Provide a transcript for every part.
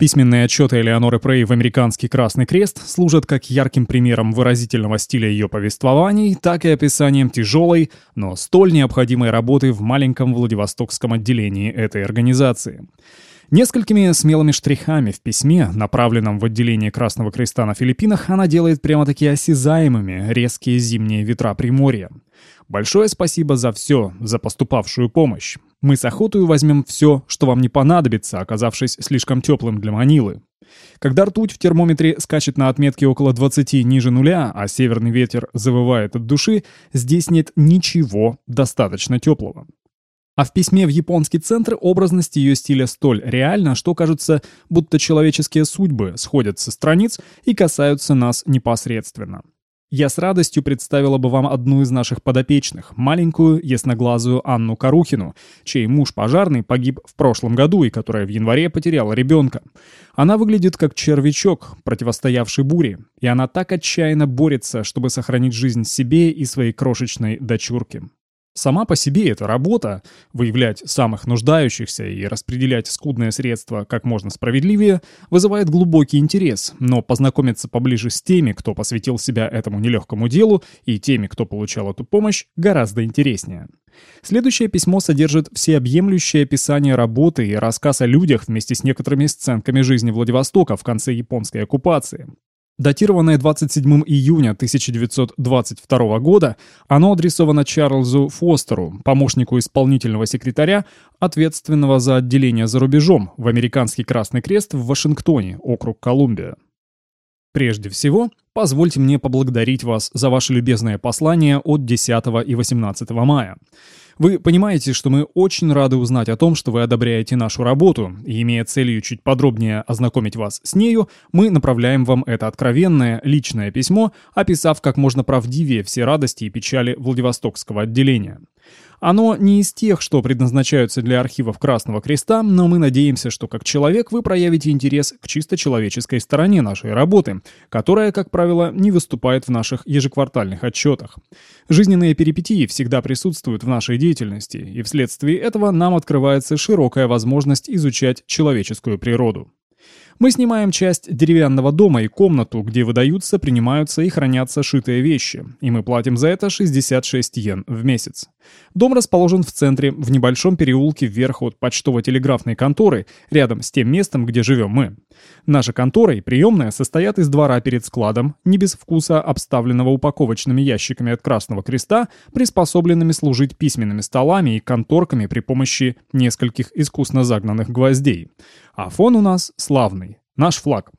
Письменные отчеты Элеоноры Прей в «Американский Красный Крест» служат как ярким примером выразительного стиля ее повествований, так и описанием тяжелой, но столь необходимой работы в маленьком Владивостокском отделении этой организации. Несколькими смелыми штрихами в письме, направленном в отделение Красного Креста на Филиппинах, она делает прямо-таки осязаемыми резкие зимние ветра Приморья. Большое спасибо за все, за поступавшую помощь. Мы с охотой возьмем все, что вам не понадобится, оказавшись слишком теплым для Манилы. Когда ртуть в термометре скачет на отметке около 20 ниже нуля, а северный ветер завывает от души, здесь нет ничего достаточно теплого. А в письме в японский центр образность ее стиля столь реальна, что кажется, будто человеческие судьбы сходят со страниц и касаются нас непосредственно. Я с радостью представила бы вам одну из наших подопечных, маленькую, ясноглазую Анну Карухину, чей муж пожарный погиб в прошлом году и которая в январе потеряла ребенка. Она выглядит как червячок, противостоявший буре, и она так отчаянно борется, чтобы сохранить жизнь себе и своей крошечной дочурке. Сама по себе эта работа, выявлять самых нуждающихся и распределять скудные средства как можно справедливее, вызывает глубокий интерес, но познакомиться поближе с теми, кто посвятил себя этому нелегкому делу, и теми, кто получал эту помощь, гораздо интереснее. Следующее письмо содержит всеобъемлющее описание работы и рассказ о людях вместе с некоторыми сценками жизни Владивостока в конце японской оккупации. Датированное 27 июня 1922 года, оно адресовано Чарльзу Фостеру, помощнику исполнительного секретаря, ответственного за отделение за рубежом в Американский Красный Крест в Вашингтоне, округ Колумбия. Прежде всего, позвольте мне поблагодарить вас за ваше любезное послание от 10 и 18 мая. Вы понимаете, что мы очень рады узнать о том, что вы одобряете нашу работу, и имея целью чуть подробнее ознакомить вас с нею, мы направляем вам это откровенное, личное письмо, описав как можно правдивее все радости и печали Владивостокского отделения. Оно не из тех, что предназначаются для архивов Красного Креста, но мы надеемся, что как человек вы проявите интерес к чисто человеческой стороне нашей работы, которая, как правило, не выступает в наших ежеквартальных отчетах. Жизненные перипетии всегда присутствуют в нашей деятельности, и вследствие этого нам открывается широкая возможность изучать человеческую природу. Мы снимаем часть деревянного дома и комнату, где выдаются, принимаются и хранятся шитые вещи, и мы платим за это 66 йен в месяц. Дом расположен в центре, в небольшом переулке вверх от почтово-телеграфной конторы, рядом с тем местом, где живем мы. Наша контора и приемная состоят из двора перед складом, не без вкуса обставленного упаковочными ящиками от Красного Креста, приспособленными служить письменными столами и конторками при помощи нескольких искусно загнанных гвоздей. А фон у нас славный. Наш флаг.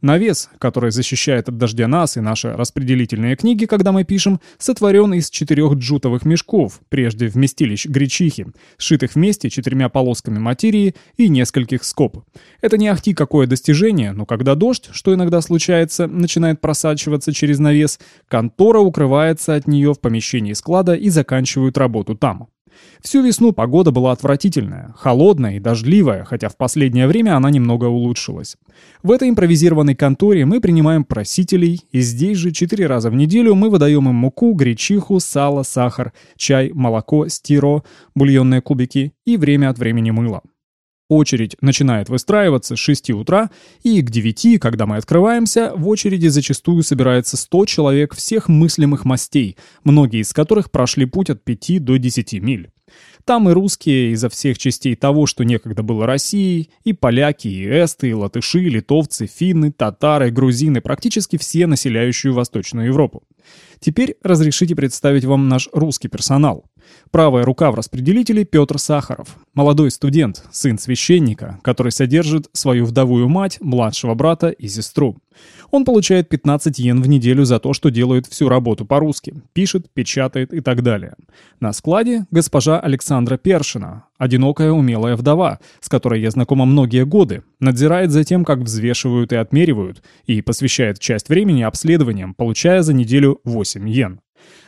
Навес, который защищает от дождя нас и наши распределительные книги, когда мы пишем, сотворен из четырех джутовых мешков, прежде вместилищ гречихи, сшитых вместе четырьмя полосками материи и нескольких скоб. Это не ахти какое достижение, но когда дождь, что иногда случается, начинает просачиваться через навес, контора укрывается от нее в помещении склада и заканчивают работу там. Всю весну погода была отвратительная, холодная и дождливая, хотя в последнее время она немного улучшилась. В этой импровизированной конторе мы принимаем просителей, и здесь же четыре раза в неделю мы выдаем им муку, гречиху, сало, сахар, чай, молоко, стиро, бульонные кубики и время от времени мыло. Очередь начинает выстраиваться с 6 утра, и к 9, когда мы открываемся, в очереди зачастую собирается 100 человек всех мыслимых мастей, многие из которых прошли путь от 5 до 10 миль. Там и русские изо всех частей того, что некогда было Россией, и поляки, и эсты, и латыши, и литовцы, финны, татары, грузины, практически все населяющие Восточную Европу. Теперь разрешите представить вам наш русский персонал. Правая рука в распределителе Петр Сахаров, молодой студент, сын священника, который содержит свою вдовую мать, младшего брата и сестру. Он получает 15 йен в неделю за то, что делает всю работу по-русски, пишет, печатает и так далее. На складе госпожа Александра Першина, одинокая умелая вдова, с которой я знакома многие годы, надзирает за тем, как взвешивают и отмеривают, и посвящает часть времени обследованиям, получая за неделю 8 йен.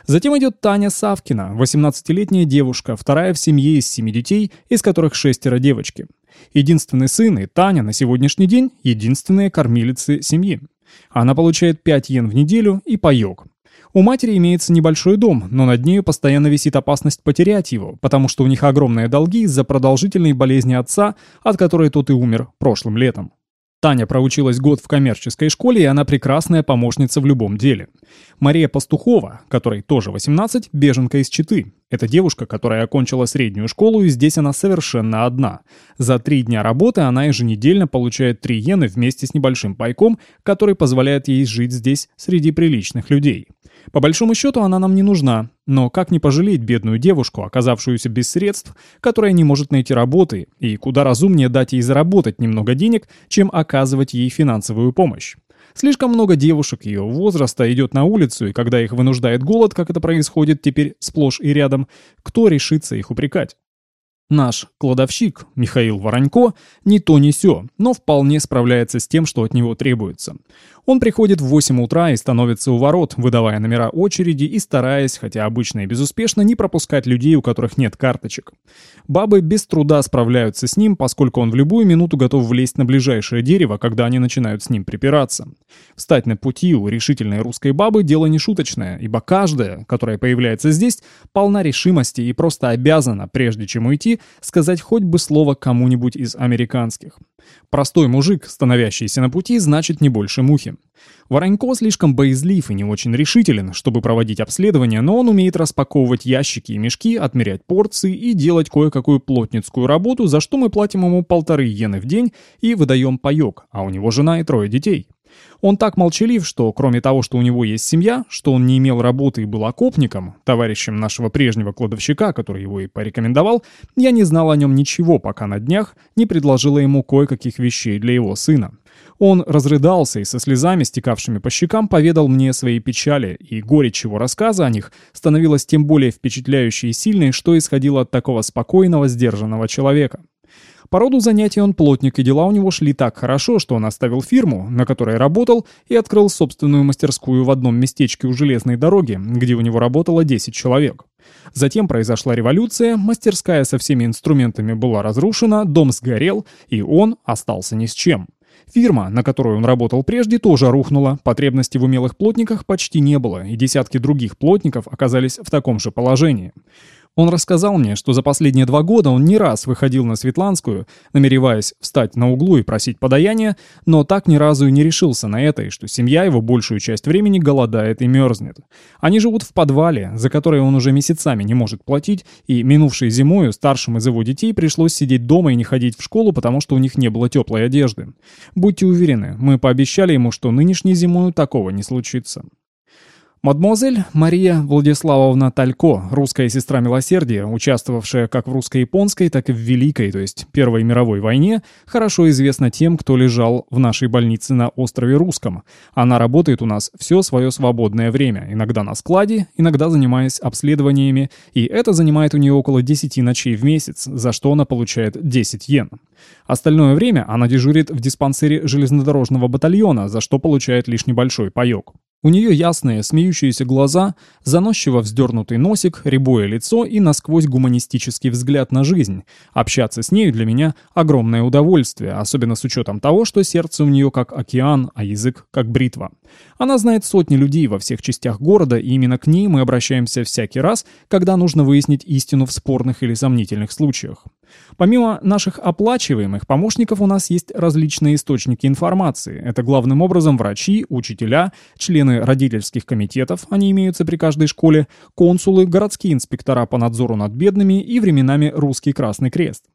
Затем идет Таня Савкина, 18-летняя девушка, вторая в семье из семи детей, из которых шестеро девочки. Единственный сын и Таня на сегодняшний день – единственные кормилицы семьи. Она получает 5 йен в неделю и паёк. У матери имеется небольшой дом, но над нею постоянно висит опасность потерять его, потому что у них огромные долги из-за продолжительной болезни отца, от которой тот и умер прошлым летом. Таня проучилась год в коммерческой школе, и она прекрасная помощница в любом деле. Мария Пастухова, которой тоже 18, беженка из Читы. Это девушка, которая окончила среднюю школу, и здесь она совершенно одна. За три дня работы она еженедельно получает три иены вместе с небольшим пайком, который позволяет ей жить здесь среди приличных людей. По большому счету она нам не нужна, но как не пожалеть бедную девушку, оказавшуюся без средств, которая не может найти работы, и куда разумнее дать ей заработать немного денег, чем оказывать ей финансовую помощь. Слишком много девушек ее возраста идет на улицу, и когда их вынуждает голод, как это происходит теперь сплошь и рядом, кто решится их упрекать? Наш кладовщик Михаил Воронько не то не сё, но вполне справляется с тем, что от него требуется. Он приходит в 8 утра и становится у ворот, выдавая номера очереди и стараясь, хотя обычно и безуспешно, не пропускать людей, у которых нет карточек. Бабы без труда справляются с ним, поскольку он в любую минуту готов влезть на ближайшее дерево, когда они начинают с ним припираться. Встать на пути у решительной русской бабы – дело не шуточное, ибо каждая, которая появляется здесь, полна решимости и просто обязана, прежде чем уйти, сказать хоть бы слово кому-нибудь из американских. Простой мужик, становящийся на пути, значит не больше мухи. Воронько слишком боязлив и не очень решителен, чтобы проводить обследование, но он умеет распаковывать ящики и мешки, отмерять порции и делать кое-какую плотницкую работу, за что мы платим ему полторы иены в день и выдаем паёк, а у него жена и трое детей. Он так молчалив, что кроме того, что у него есть семья, что он не имел работы и был окопником, товарищем нашего прежнего кладовщика, который его и порекомендовал, я не знал о нем ничего, пока на днях не предложила ему кое-каких вещей для его сына. Он разрыдался и со слезами, стекавшими по щекам, поведал мне свои печали, и горечь его рассказа о них становилась тем более впечатляющей и сильной, что исходило от такого спокойного, сдержанного человека. По роду занятий он плотник, и дела у него шли так хорошо, что он оставил фирму, на которой работал, и открыл собственную мастерскую в одном местечке у железной дороги, где у него работало 10 человек. Затем произошла революция, мастерская со всеми инструментами была разрушена, дом сгорел, и он остался ни с чем. Фирма, на которую он работал прежде, тоже рухнула, потребности в умелых плотниках почти не было, и десятки других плотников оказались в таком же положении. Он рассказал мне, что за последние два года он не раз выходил на Светланскую, намереваясь встать на углу и просить подаяние, но так ни разу и не решился на это, и что семья его большую часть времени голодает и мерзнет. Они живут в подвале, за который он уже месяцами не может платить, и минувшей зимою старшим из его детей пришлось сидеть дома и не ходить в школу, потому что у них не было теплой одежды. Будьте уверены, мы пообещали ему, что нынешней зимою такого не случится. Мадемуазель Мария Владиславовна Талько, русская сестра милосердия, участвовавшая как в русско-японской, так и в Великой, то есть Первой мировой войне, хорошо известна тем, кто лежал в нашей больнице на острове Русском. Она работает у нас все свое свободное время, иногда на складе, иногда занимаясь обследованиями, и это занимает у нее около 10 ночей в месяц, за что она получает 10 йен. Остальное время она дежурит в диспансере железнодорожного батальона, за что получает лишь небольшой паёк. У нее ясные, смеющиеся глаза, заносчиво вздернутый носик, рябое лицо и насквозь гуманистический взгляд на жизнь. Общаться с нею для меня огромное удовольствие, особенно с учетом того, что сердце у нее как океан, а язык как бритва. Она знает сотни людей во всех частях города, и именно к ней мы обращаемся всякий раз, когда нужно выяснить истину в спорных или сомнительных случаях. Помимо наших оплачиваемых помощников у нас есть различные источники информации. Это главным образом врачи, учителя, члены родительских комитетов, они имеются при каждой школе, консулы, городские инспектора по надзору над бедными и временами Русский Красный Крест.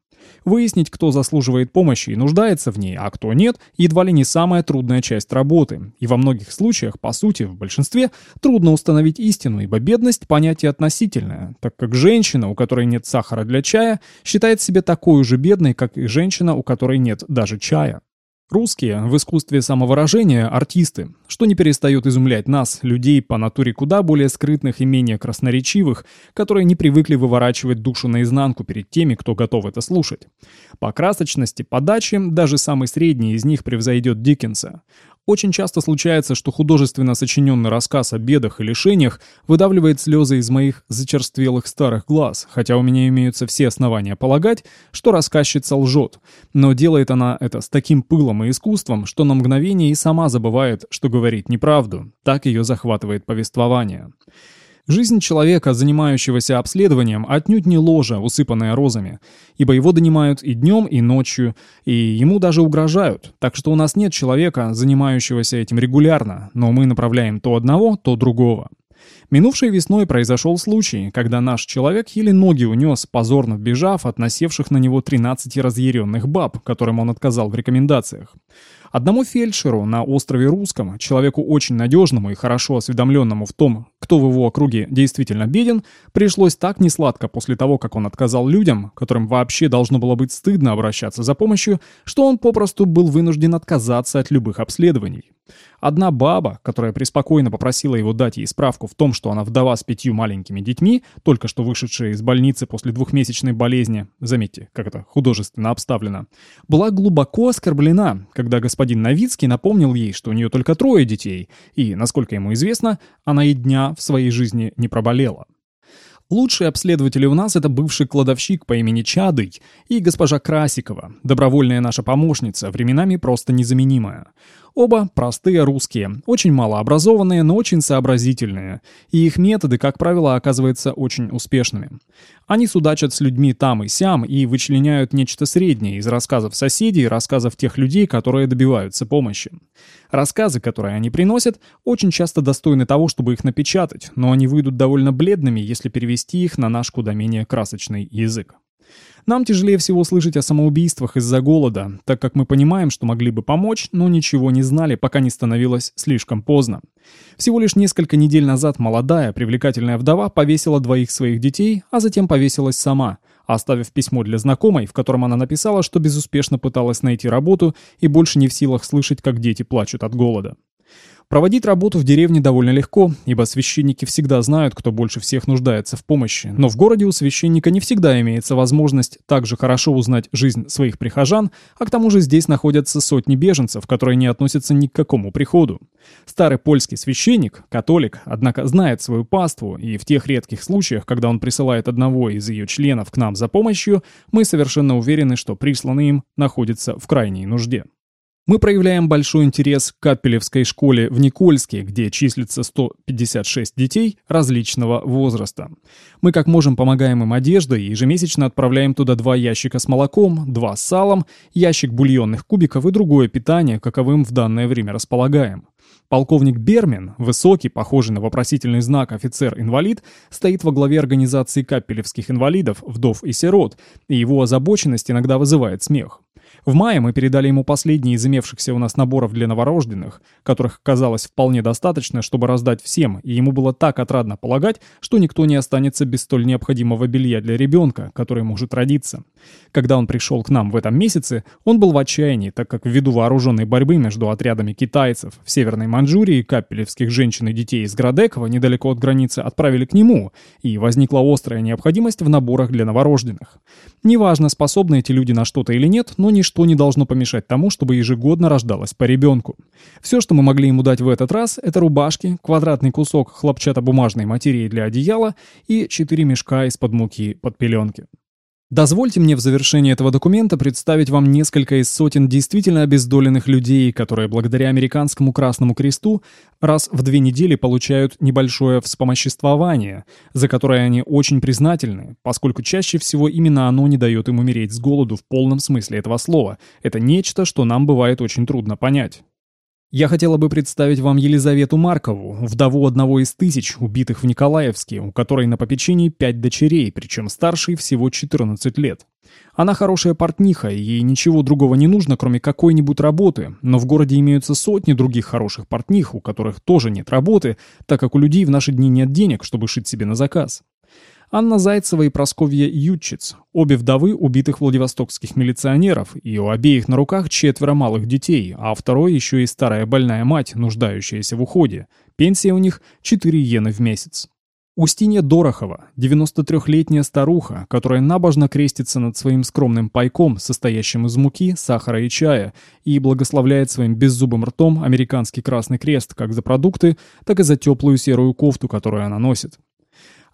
Выяснить, кто заслуживает помощи и нуждается в ней, а кто нет, едва ли не самая трудная часть работы. И во многих случаях, по сути, в большинстве, трудно установить истину, ибо бедность – понятие относительное, так как женщина, у которой нет сахара для чая, считает себя такой же бедной, как и женщина, у которой нет даже чая. Русские в искусстве самовыражения – артисты, что не перестает изумлять нас, людей по натуре куда более скрытных и менее красноречивых, которые не привыкли выворачивать душу наизнанку перед теми, кто готов это слушать. По красочности подачи даже самый средний из них превзойдет Диккенса. Очень часто случается, что художественно сочиненный рассказ о бедах и лишениях выдавливает слезы из моих зачерствелых старых глаз, хотя у меня имеются все основания полагать, что рассказчица лжет. Но делает она это с таким пылом и искусством, что на мгновение и сама забывает, что говорит неправду. Так ее захватывает повествование. Жизнь человека, занимающегося обследованием, отнюдь не ложа, усыпанная розами, ибо его донимают и днем, и ночью, и ему даже угрожают, так что у нас нет человека, занимающегося этим регулярно, но мы направляем то одного, то другого. Минувшей весной произошел случай, когда наш человек еле ноги унес, позорно вбежав от насевших на него 13 разъяренных баб, которым он отказал в рекомендациях. Одному фельдшеру на острове Русском, человеку очень надежному и хорошо осведомленному в том, кто в его округе действительно беден, пришлось так несладко после того, как он отказал людям, которым вообще должно было быть стыдно обращаться за помощью, что он попросту был вынужден отказаться от любых обследований. Одна баба, которая преспокойно попросила его дать ей справку в том, что она вдова с пятью маленькими детьми, только что вышедшая из больницы после двухмесячной болезни, заметьте, как это художественно обставлено, была глубоко оскорблена, когда господин Новицкий напомнил ей, что у нее только трое детей, и, насколько ему известно, она и дня в своей жизни не проболела. Лучшие обследователи у нас — это бывший кладовщик по имени Чадый и госпожа Красикова, добровольная наша помощница, временами просто незаменимая. Оба простые русские, очень малообразованные, но очень сообразительные, и их методы, как правило, оказываются очень успешными. Они судачат с людьми там и сям и вычленяют нечто среднее из рассказов соседей и рассказов тех людей, которые добиваются помощи. Рассказы, которые они приносят, очень часто достойны того, чтобы их напечатать, но они выйдут довольно бледными, если перевести их на наш куда менее красочный язык. Нам тяжелее всего слышать о самоубийствах из-за голода, так как мы понимаем, что могли бы помочь, но ничего не знали, пока не становилось слишком поздно. Всего лишь несколько недель назад молодая, привлекательная вдова повесила двоих своих детей, а затем повесилась сама, оставив письмо для знакомой, в котором она написала, что безуспешно пыталась найти работу и больше не в силах слышать, как дети плачут от голода. Проводить работу в деревне довольно легко, ибо священники всегда знают, кто больше всех нуждается в помощи. Но в городе у священника не всегда имеется возможность также хорошо узнать жизнь своих прихожан, а к тому же здесь находятся сотни беженцев, которые не относятся ни к какому приходу. Старый польский священник, католик, однако знает свою паству, и в тех редких случаях, когда он присылает одного из ее членов к нам за помощью, мы совершенно уверены, что присланный им находится в крайней нужде. Мы проявляем большой интерес к Капелевской школе в Никольске, где числится 156 детей различного возраста. Мы как можем помогаем им одеждой и ежемесячно отправляем туда два ящика с молоком, два с салом, ящик бульонных кубиков и другое питание, каковым в данное время располагаем. Полковник Бермин, высокий, похожий на вопросительный знак офицер-инвалид, стоит во главе организации капелевских инвалидов, вдов и сирот, и его озабоченность иногда вызывает смех. В мае мы передали ему последние из имевшихся у нас наборов для новорожденных, которых казалось вполне достаточно, чтобы раздать всем, и ему было так отрадно полагать, что никто не останется без столь необходимого белья для ребенка, который может родиться. Когда он пришел к нам в этом месяце, он был в отчаянии, так как ввиду вооруженной борьбы между отрядами китайцев в Северной Манчжурии капелевских женщин и детей из Градекова недалеко от границы отправили к нему, и возникла острая необходимость в наборах для новорожденных. Неважно, способны эти люди на что-то или нет, но ничто не должно помешать тому, чтобы ежегодно рождалось по ребенку. Все, что мы могли ему дать в этот раз, это рубашки, квадратный кусок хлопчатобумажной материи для одеяла и четыре мешка из-под муки под пеленки. Дозвольте мне в завершении этого документа представить вам несколько из сотен действительно обездоленных людей, которые благодаря американскому Красному Кресту раз в две недели получают небольшое вспомоществование, за которое они очень признательны, поскольку чаще всего именно оно не дает им умереть с голоду в полном смысле этого слова. Это нечто, что нам бывает очень трудно понять. Я хотела бы представить вам Елизавету Маркову, вдову одного из тысяч, убитых в Николаевске, у которой на попечении пять дочерей, причем старшей всего 14 лет. Она хорошая портниха, и ей ничего другого не нужно, кроме какой-нибудь работы, но в городе имеются сотни других хороших портних, у которых тоже нет работы, так как у людей в наши дни нет денег, чтобы шить себе на заказ. Анна Зайцева и Просковья Ютчиц, обе вдовы убитых владивостокских милиционеров, и у обеих на руках четверо малых детей, а второй еще и старая больная мать, нуждающаяся в уходе. Пенсия у них 4 иены в месяц. Устинья Дорохова, 93-летняя старуха, которая набожно крестится над своим скромным пайком, состоящим из муки, сахара и чая, и благословляет своим беззубым ртом американский Красный Крест как за продукты, так и за теплую серую кофту, которую она носит.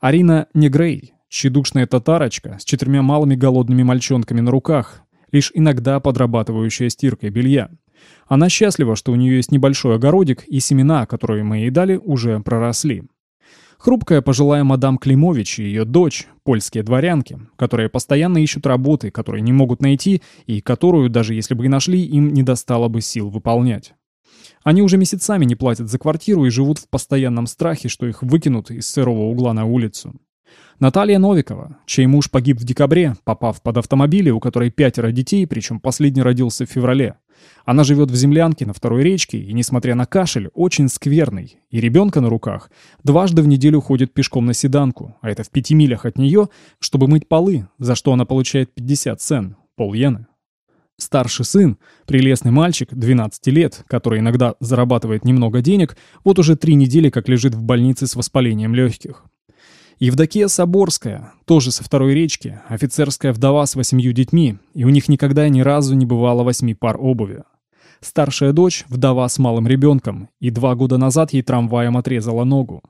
Арина Негрей, тщедушная татарочка с четырьмя малыми голодными мальчонками на руках, лишь иногда подрабатывающая стиркой белья. Она счастлива, что у нее есть небольшой огородик, и семена, которые мы ей дали, уже проросли. Хрупкая пожилая мадам Климович и ее дочь, польские дворянки, которые постоянно ищут работы, которые не могут найти и которую, даже если бы и нашли, им не достало бы сил выполнять. Они уже месяцами не платят за квартиру и живут в постоянном страхе, что их выкинут из сырого угла на улицу. Наталья Новикова, чей муж погиб в декабре, попав под автомобили, у которой пятеро детей, причем последний родился в феврале. Она живет в землянке на второй речке и, несмотря на кашель, очень скверный. И ребенка на руках дважды в неделю ходит пешком на седанку, а это в пяти милях от нее, чтобы мыть полы, за что она получает 50 цен, полйены. Старший сын, прелестный мальчик, 12 лет, который иногда зарабатывает немного денег, вот уже три недели как лежит в больнице с воспалением легких. Евдокия Соборская, тоже со второй речки, офицерская вдова с восемью детьми, и у них никогда ни разу не бывало восьми пар обуви. Старшая дочь – вдова с малым ребенком, и два года назад ей трамваем отрезала ногу.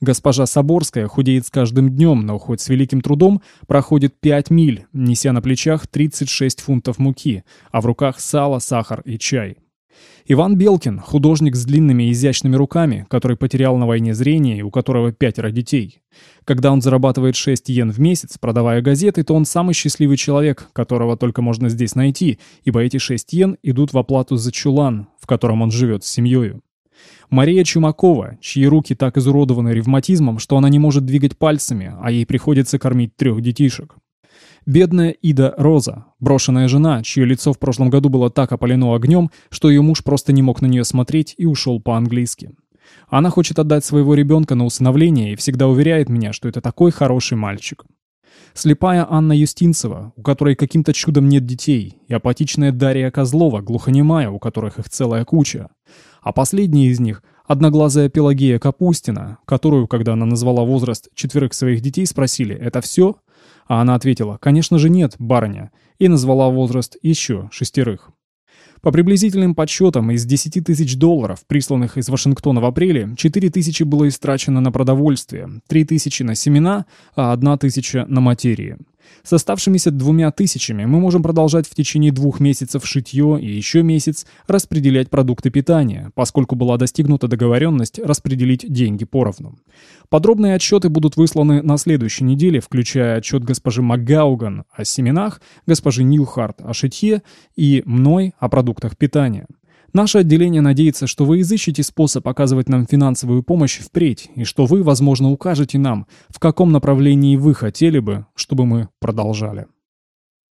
Госпожа Соборская худеет с каждым днем, но хоть с великим трудом проходит 5 миль, неся на плечах 36 фунтов муки, а в руках сало, сахар и чай. Иван Белкин – художник с длинными изящными руками, который потерял на войне зрение и у которого пятеро детей. Когда он зарабатывает 6 йен в месяц, продавая газеты, то он самый счастливый человек, которого только можно здесь найти, ибо эти 6 йен идут в оплату за чулан, в котором он живет с семьей. Мария Чумакова, чьи руки так изуродованы ревматизмом, что она не может двигать пальцами, а ей приходится кормить трех детишек. Бедная Ида Роза, брошенная жена, чье лицо в прошлом году было так опалено огнем, что ее муж просто не мог на нее смотреть и ушел по-английски. Она хочет отдать своего ребенка на усыновление и всегда уверяет меня, что это такой хороший мальчик. Слепая Анна Юстинцева, у которой каким-то чудом нет детей, и апатичная Дарья Козлова, глухонемая, у которых их целая куча. А последняя из них – одноглазая Пелагея Капустина, которую, когда она назвала возраст четверых своих детей, спросили «Это все?», а она ответила «Конечно же нет, барыня», и назвала возраст еще шестерых. По приблизительным подсчетам, из 10 тысяч долларов, присланных из Вашингтона в апреле, 4 тысячи было истрачено на продовольствие, 3 тысячи на семена, а 1 тысяча на материи. С оставшимися двумя тысячами мы можем продолжать в течение двух месяцев шитье и еще месяц распределять продукты питания, поскольку была достигнута договоренность распределить деньги поровну. Подробные отчеты будут высланы на следующей неделе, включая отчет госпожи МакГауган о семенах, госпожи Нилхарт о шитье и мной о продуктах питания. Наше отделение надеется, что вы изыщете способ оказывать нам финансовую помощь впредь, и что вы, возможно, укажете нам, в каком направлении вы хотели бы, чтобы мы продолжали.